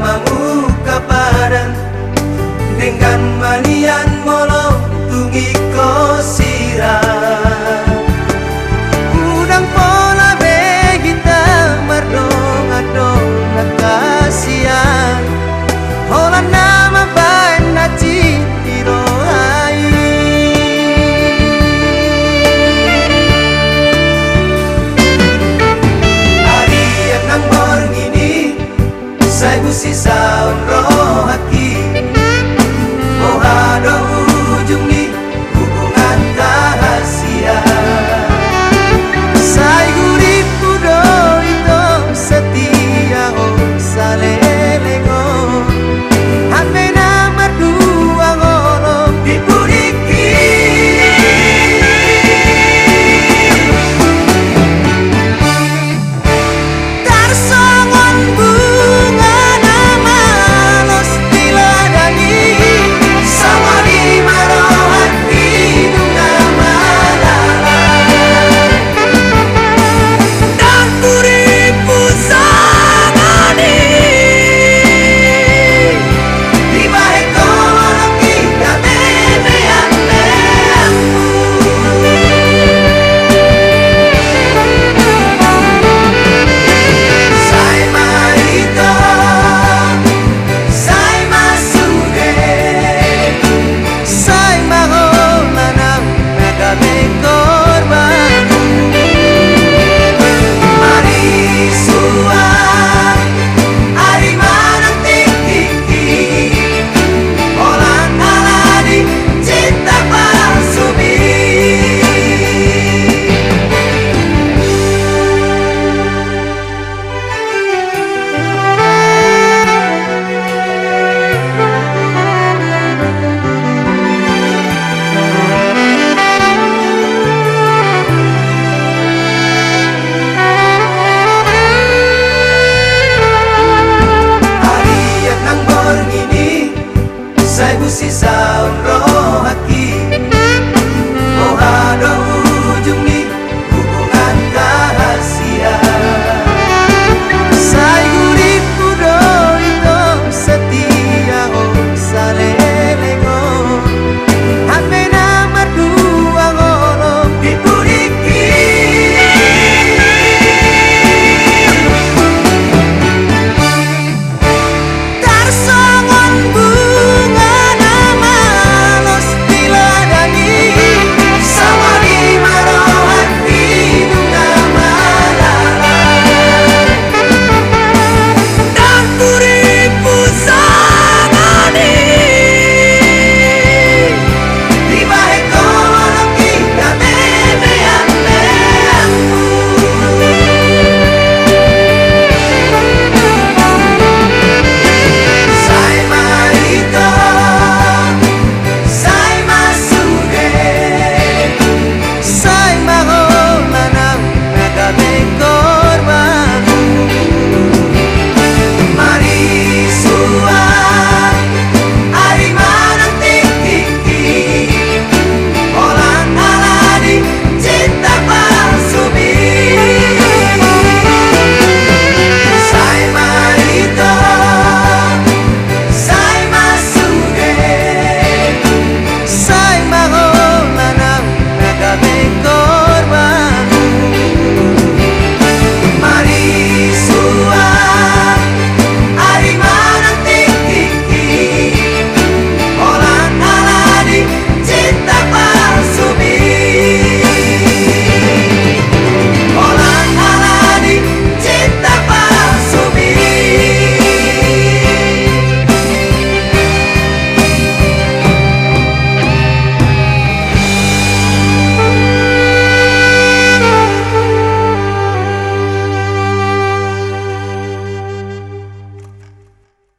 Mamu kepada dengan manian mol Sai busi sa rohat